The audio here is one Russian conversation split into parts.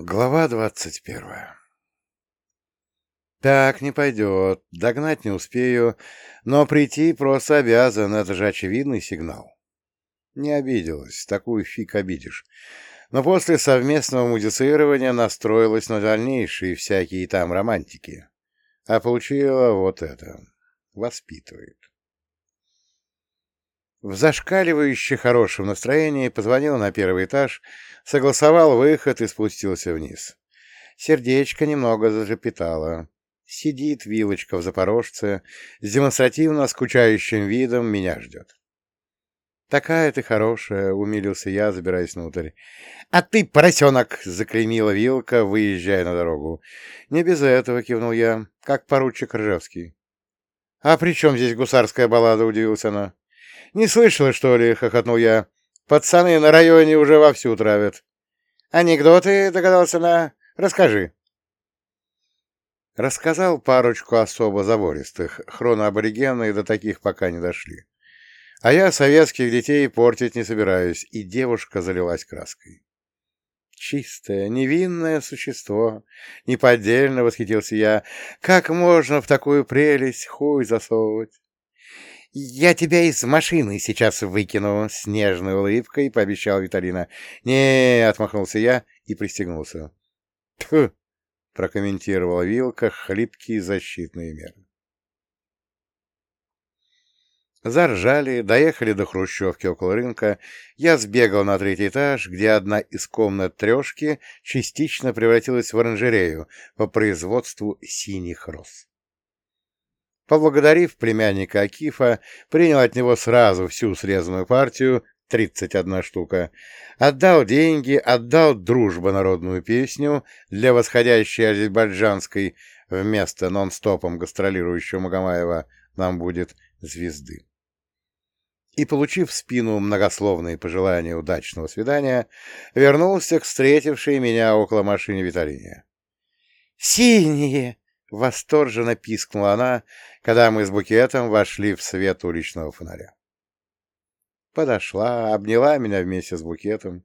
Глава двадцать первая Так, не пойдет, догнать не успею, но прийти просто обязан, это же очевидный сигнал. Не обиделась, такую фиг обидишь. Но после совместного музицирования настроилась на дальнейшие всякие там романтики. А получила вот это. Воспитывает. В зашкаливающе хорошем настроении позвонил на первый этаж, согласовал выход и спустился вниз. Сердечко немного затрепетало. Сидит вилочка в запорожце, с демонстративно скучающим видом меня ждет. «Такая ты хорошая», — умилился я, забираясь внутрь. «А ты, поросенок!» — заклеймила вилка, выезжая на дорогу. «Не без этого», — кивнул я, — «как поручик Ржевский». «А при чем здесь гусарская баллада?» — удивилась она. «Не слышала, что ли?» — хохотнул я. «Пацаны на районе уже вовсю травят». «Анекдоты?» — догадался на. «Расскажи». Рассказал парочку особо забористых, хроноаборигены до таких пока не дошли. А я советских детей портить не собираюсь, и девушка залилась краской. Чистое, невинное существо, неподдельно восхитился я. Как можно в такую прелесть хуй засовывать? «Я тебя из машины сейчас выкину», — с нежной улыбкой пообещал Виталина. не отмахнулся я и пристегнулся. «Тьфу!» — прокомментировала Вилка хлипкие защитные меры. Заржали, доехали до хрущевки около рынка. Я сбегал на третий этаж, где одна из комнат трешки частично превратилась в оранжерею по производству синих роз. Поблагодарив племянника Акифа, принял от него сразу всю срезанную партию, 31 штука, отдал деньги, отдал дружба народную песню для восходящей азербайджанской вместо нон-стопом гастролирующего Магомаева нам будет звезды. И, получив в спину многословные пожелания удачного свидания, вернулся к встретившей меня около машины Виталине. «Синие!» Восторженно пискнула она, когда мы с букетом вошли в свет уличного фонаря. Подошла, обняла меня вместе с букетом.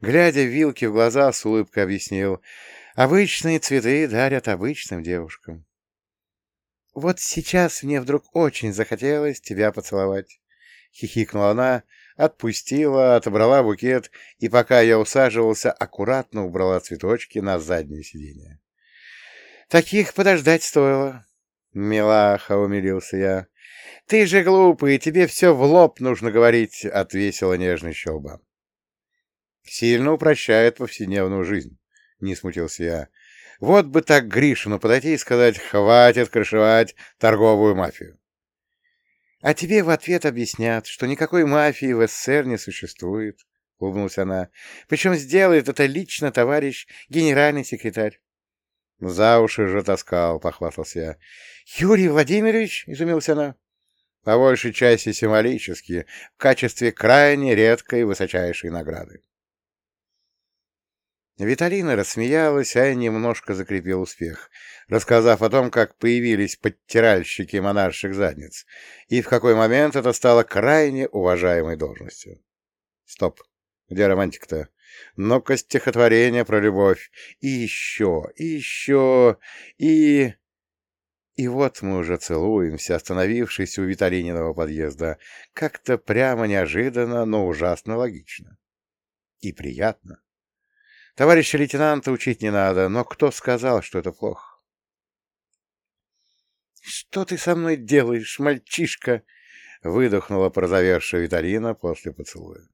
Глядя вилки в глаза, с улыбкой объяснил. Обычные цветы дарят обычным девушкам. Вот сейчас мне вдруг очень захотелось тебя поцеловать. Хихикнула она, отпустила, отобрала букет, и пока я усаживался, аккуратно убрала цветочки на заднее сиденье. Таких подождать стоило. Милаха, умилился я. Ты же глупый, тебе все в лоб нужно говорить, отвесила нежный щелба. Сильно упрощает повседневную жизнь, не смутился я. Вот бы так Гришину подойти и сказать «хватит крышевать торговую мафию». А тебе в ответ объяснят, что никакой мафии в СССР не существует, — улыбнулась она. Причем сделает это лично товарищ генеральный секретарь. — За уши же таскал, — похвастался я. — Юрий Владимирович? — изумился она. — По большей части символически, в качестве крайне редкой высочайшей награды. Виталина рассмеялась, а я немножко закрепил успех, рассказав о том, как появились подтиральщики монарших задниц, и в какой момент это стало крайне уважаемой должностью. Стоп, где романтика-то? Но-ка стихотворение про любовь. И еще, и еще, и... И вот мы уже целуемся, остановившись у Виталининого подъезда. Как-то прямо неожиданно, но ужасно логично. И приятно. Товарища лейтенанта учить не надо, но кто сказал, что это плохо? «Что ты со мной делаешь, мальчишка?» — выдохнула прозовевшая Виталина после поцелуя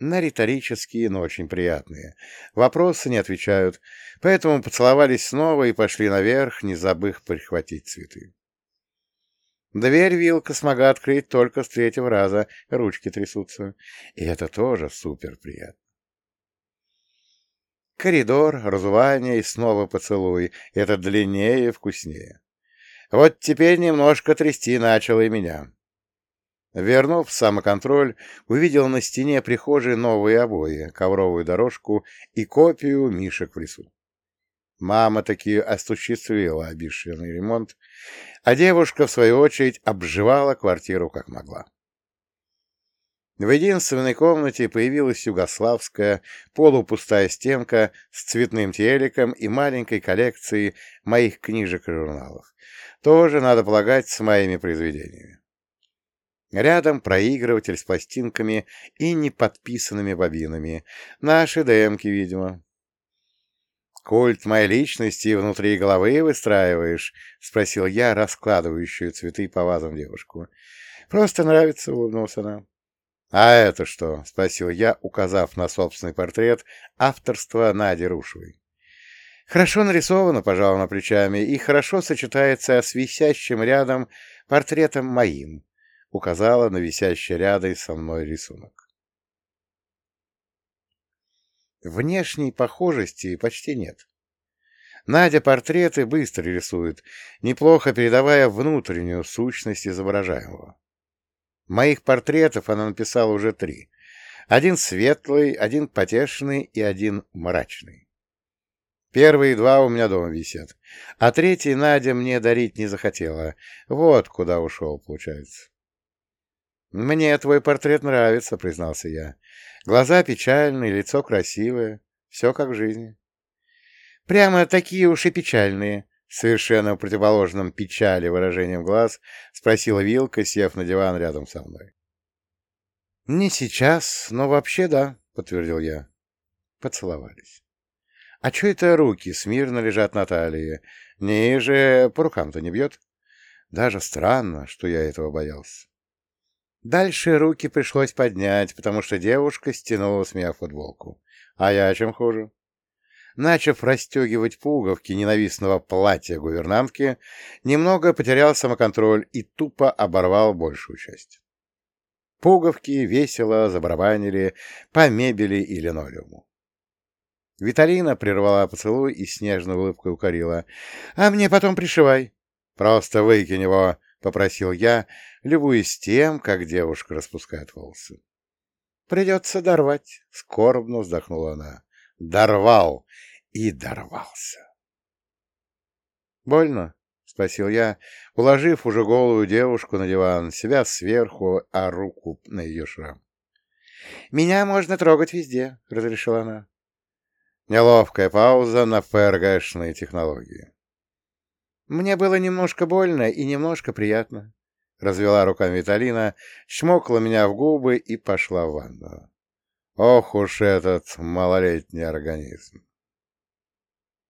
на риторические, но очень приятные. Вопросы не отвечают, поэтому поцеловались снова и пошли наверх, не забыв прихватить цветы. Дверь вилка смогла открыть только с третьего раза, ручки трясутся. И это тоже супер приятно. Коридор, разувание и снова поцелуй. Это длиннее и вкуснее. Вот теперь немножко трясти начало и меня. Вернув самоконтроль, увидел на стене прихожей новые обои, ковровую дорожку и копию мишек в лесу. Мама таки осуществила обещанный ремонт, а девушка, в свою очередь, обживала квартиру как могла. В единственной комнате появилась югославская полупустая стенка с цветным телеком и маленькой коллекцией моих книжек и журналов. Тоже, надо полагать, с моими произведениями. Рядом проигрыватель с пластинками и неподписанными бобинами. Наши демки, видимо. «Культ моей личности внутри головы выстраиваешь?» — спросил я раскладывающую цветы по вазам девушку. «Просто нравится», — улыбнулся она. «А это что?» — спросил я, указав на собственный портрет авторства Нади Рушевой. «Хорошо нарисовано, пожалуй, на плечами, и хорошо сочетается с висящим рядом портретом моим», — указала на висящий рядом со мной рисунок. Внешней похожести почти нет. Надя портреты быстро рисует, неплохо передавая внутреннюю сущность изображаемого. Моих портретов она написала уже три. Один светлый, один потешный и один мрачный. Первые два у меня дома висят, а третий Надя мне дарить не захотела. Вот куда ушел, получается. «Мне твой портрет нравится», — признался я. «Глаза печальные, лицо красивое, все как в жизни». «Прямо такие уж и печальные», — совершенно в противоположном печали выражением глаз спросила Вилка, сев на диван рядом со мной. «Не сейчас, но вообще да», — подтвердил я. Поцеловались. «А что это руки смирно лежат на талии? Ниже по рукам-то не бьет?» Даже странно, что я этого боялся. Дальше руки пришлось поднять, потому что девушка стянула с меня футболку. А я чем хуже? Начав расстегивать пуговки ненавистного платья гувернантки, немного потерял самоконтроль и тупо оборвал большую часть. Пуговки весело забарабанили по мебели и линолеуму. Виталина прервала поцелуй и с нежной улыбкой укорила. — А мне потом пришивай. — Просто выкинь его, — попросил я, любуясь тем, как девушка распускает волосы. — Придется дорвать, — скорбно вздохнула она. — Дорвал и дорвался. — Больно? — спросил я, уложив уже голую девушку на диван, себя сверху, а руку на ее шрам. — Меня можно трогать везде, — разрешила она. Неловкая пауза на ФРГшные технологии. Мне было немножко больно и немножко приятно. Развела руками Виталина, чмокла меня в губы и пошла в ванну. Ох уж этот малолетний организм!